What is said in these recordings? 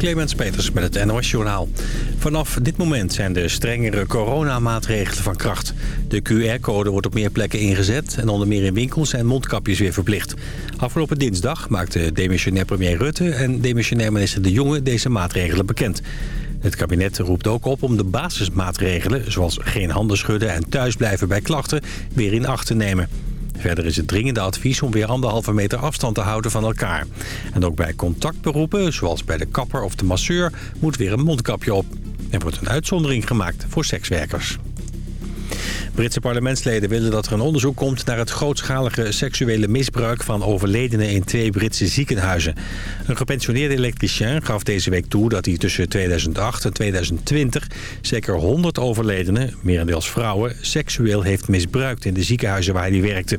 Clemens Peters met het NOS Journaal. Vanaf dit moment zijn de strengere coronamaatregelen van kracht. De QR-code wordt op meer plekken ingezet... en onder meer in winkels zijn mondkapjes weer verplicht. Afgelopen dinsdag maakten demissionair premier Rutte... en demissionair minister De Jonge deze maatregelen bekend. Het kabinet roept ook op om de basismaatregelen... zoals geen handen schudden en thuisblijven bij klachten... weer in acht te nemen. Verder is het dringende advies om weer anderhalve meter afstand te houden van elkaar. En ook bij contactberoepen, zoals bij de kapper of de masseur, moet weer een mondkapje op. Er wordt een uitzondering gemaakt voor sekswerkers. Britse parlementsleden willen dat er een onderzoek komt naar het grootschalige seksuele misbruik van overledenen in twee Britse ziekenhuizen. Een gepensioneerde elektricien gaf deze week toe dat hij tussen 2008 en 2020 zeker 100 overledenen, merendeels vrouwen, seksueel heeft misbruikt in de ziekenhuizen waar hij werkte.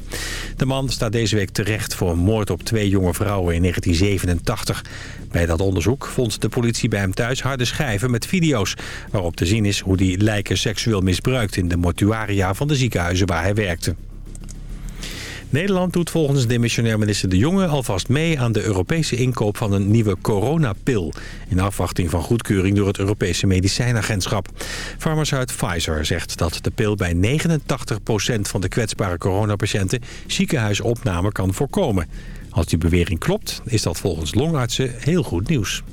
De man staat deze week terecht voor een moord op twee jonge vrouwen in 1987. Bij dat onderzoek vond de politie bij hem thuis harde schijven met video's... waarop te zien is hoe die lijken seksueel misbruikt in de mortuaria van de ziekenhuizen waar hij werkte. Nederland doet volgens demissionair minister De Jonge alvast mee aan de Europese inkoop van een nieuwe coronapil. In afwachting van goedkeuring door het Europese medicijnagentschap. Farmaceut Pfizer zegt dat de pil bij 89% van de kwetsbare coronapatiënten ziekenhuisopname kan voorkomen. Als die bewering klopt, is dat volgens longartsen heel goed nieuws.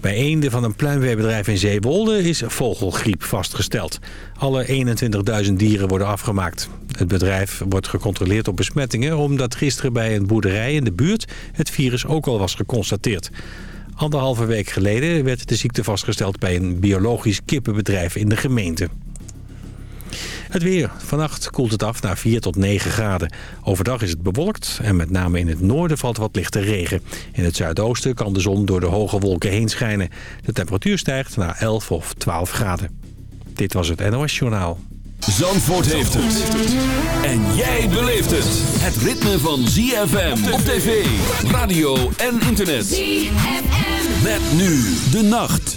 Bij eenden van een pluimveebedrijf in Zeewolde is vogelgriep vastgesteld. Alle 21.000 dieren worden afgemaakt. Het bedrijf wordt gecontroleerd op besmettingen... omdat gisteren bij een boerderij in de buurt het virus ook al was geconstateerd. Anderhalve week geleden werd de ziekte vastgesteld bij een biologisch kippenbedrijf in de gemeente. Het weer. Vannacht koelt het af naar 4 tot 9 graden. Overdag is het bewolkt en met name in het noorden valt wat lichte regen. In het zuidoosten kan de zon door de hoge wolken heen schijnen. De temperatuur stijgt naar 11 of 12 graden. Dit was het NOS Journaal. Zandvoort heeft het. En jij beleeft het. Het ritme van ZFM op tv, radio en internet. ZFM. Met nu de nacht.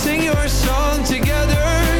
Sing your song together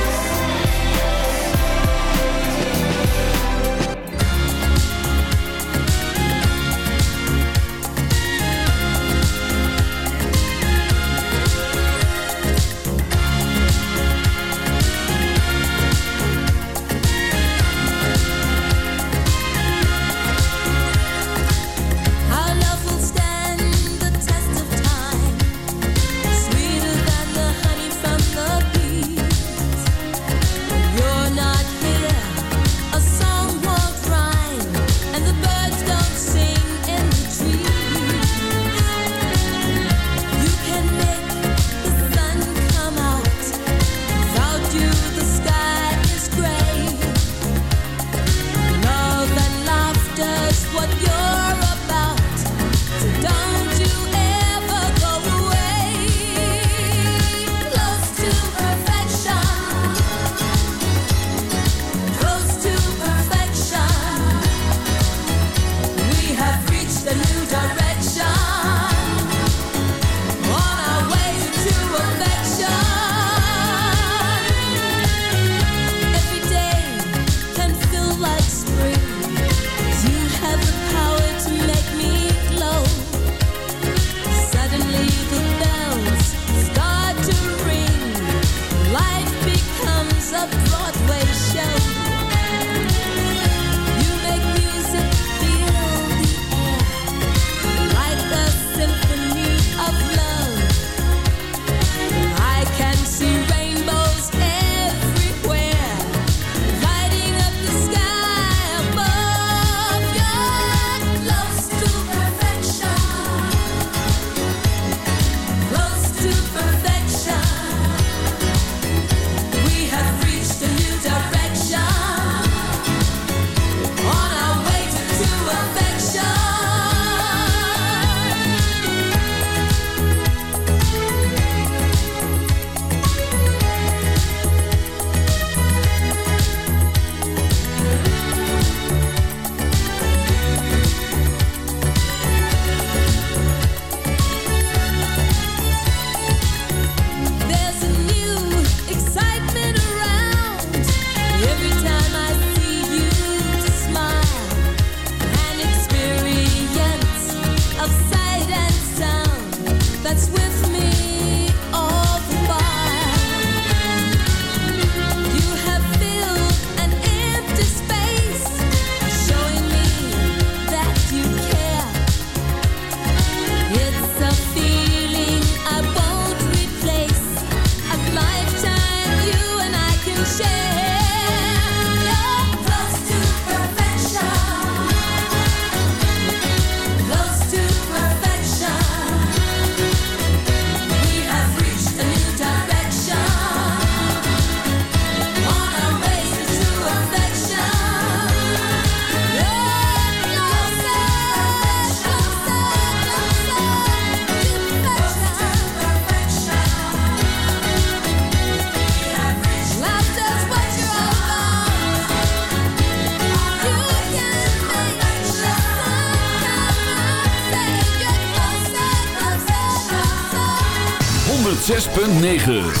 106.9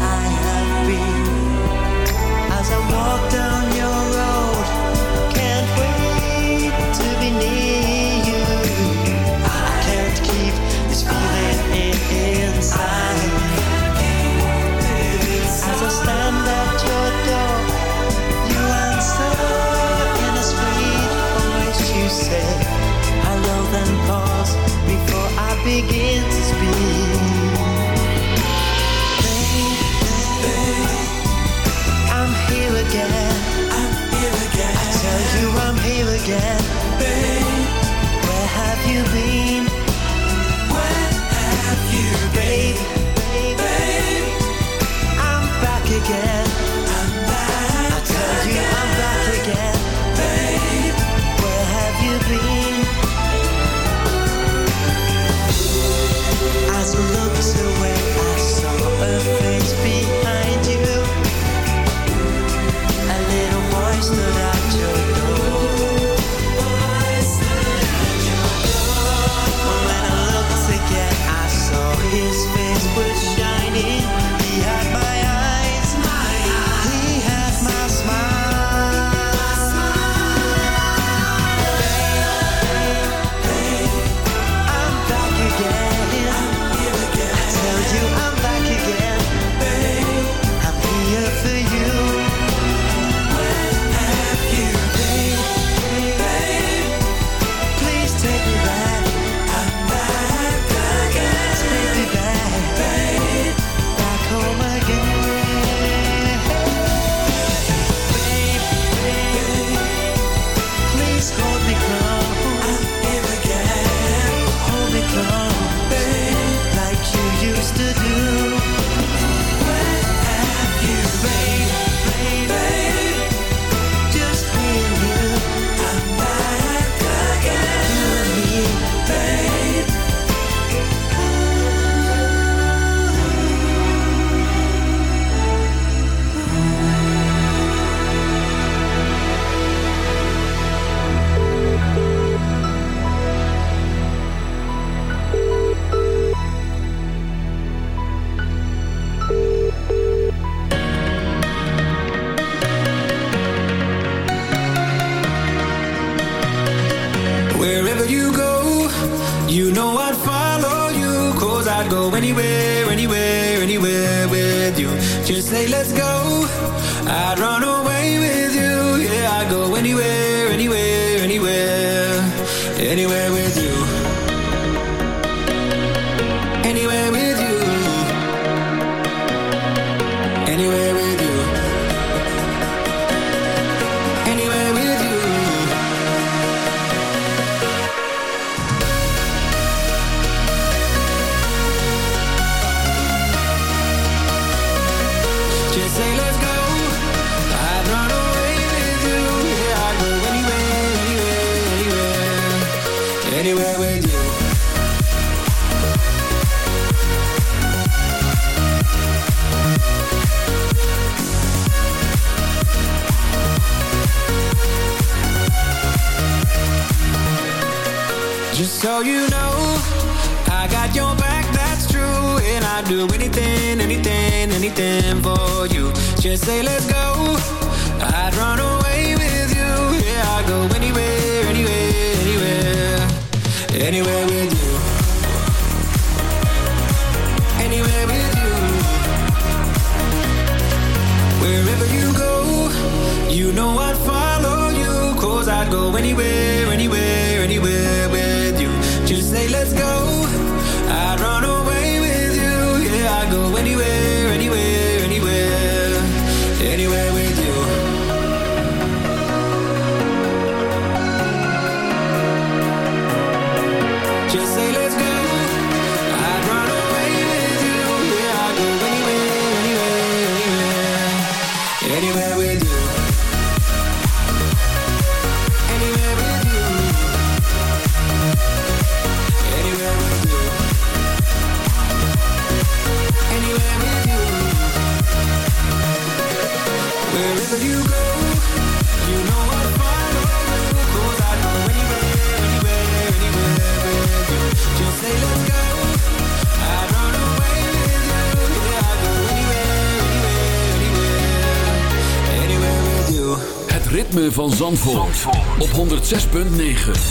106.9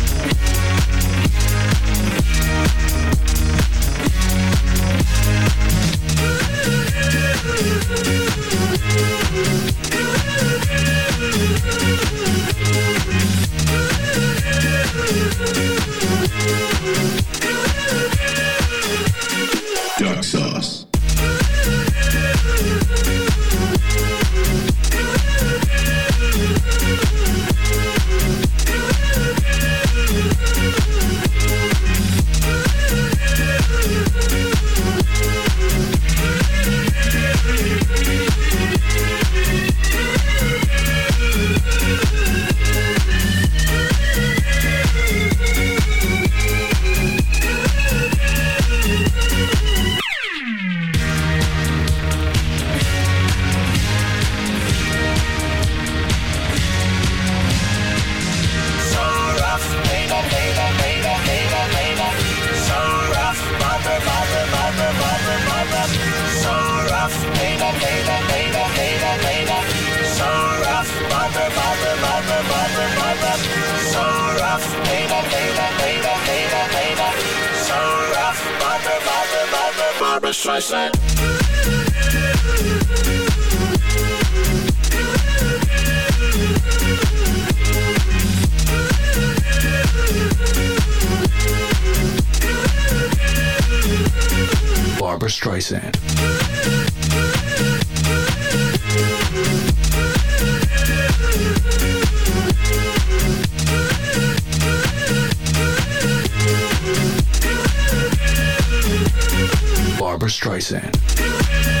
Streisand.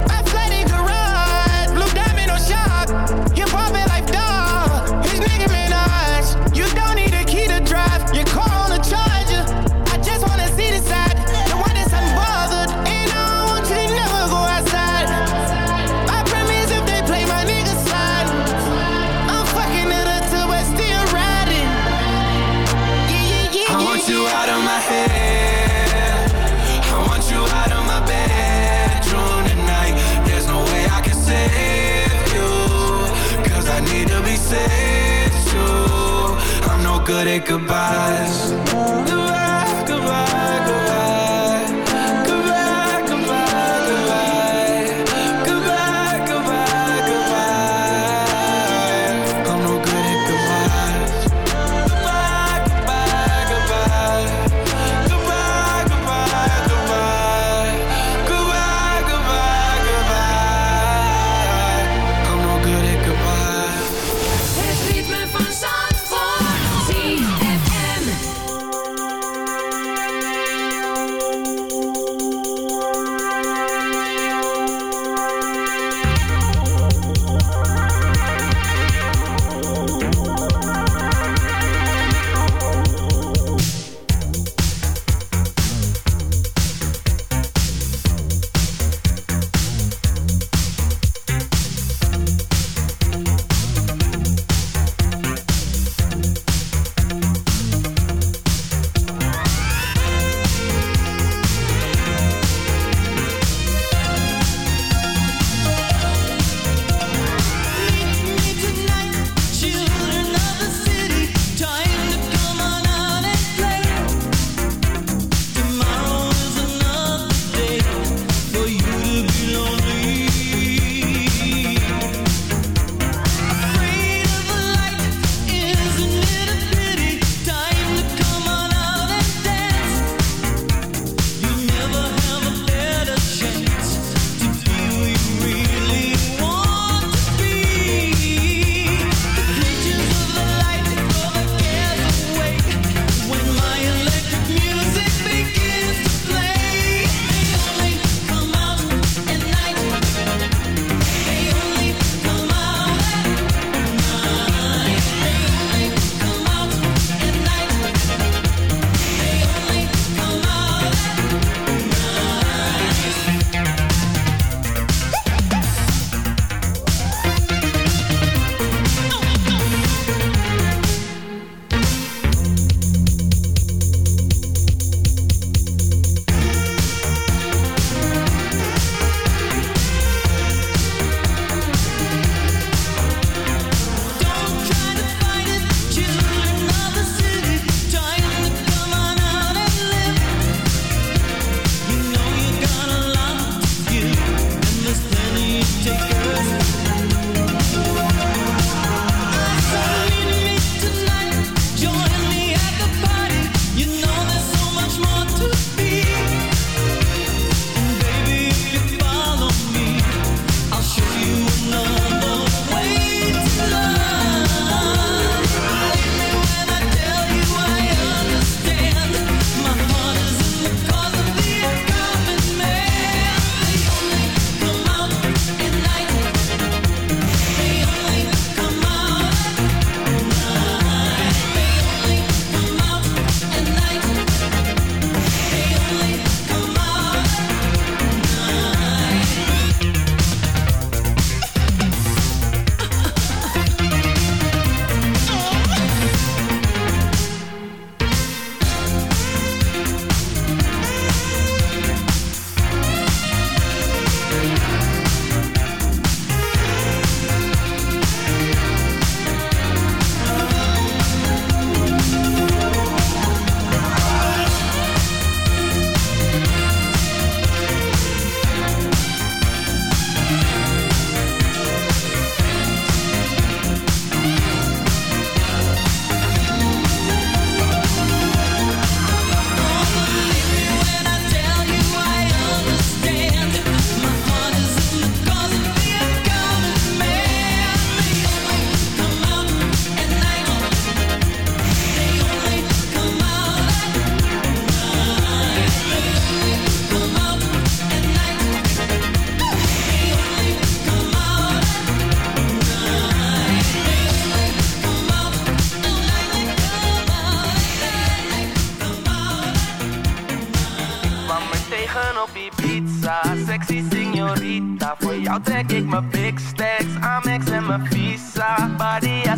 Good at goodbyes.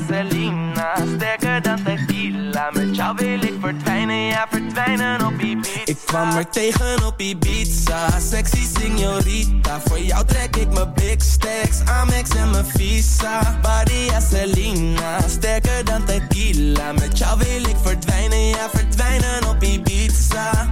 Selena Sterker dan tequila. Met jou wil ik verdwijnen Ja verdwijnen op Ibiza. Ik kwam er tegen op Ibiza. Sexy signorita Voor jou trek ik mijn big stacks. Amex en mijn visa. Als Selena Sterker dan tequila. Met jou wil ik verdwijnen Ja verdwijnen op Ibiza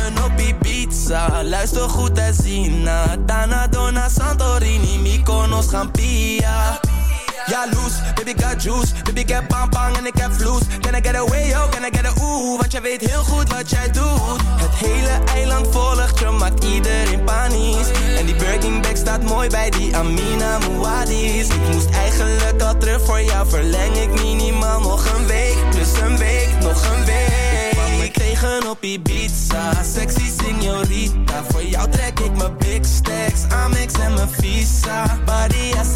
Luister goed en zien Dana, Dona, Santorini Mykonos, Gampia. Ja, loose, baby got juice. Baby, ik heb bang en ik heb vloes. Can I get away, yo, can I get a ooh? Want jij weet heel goed wat jij doet. Het hele eiland volgt je, maakt iedereen panisch. En die Birkin bag staat mooi bij die Amina Muadis Ik moest eigenlijk al terug voor jou Verleng ik minimaal nog een week. Plus een week, nog een week Tegen op Ibiza. Sexy signorita Voor jou trek ik mijn big stacks. Amex en mijn visa. Body als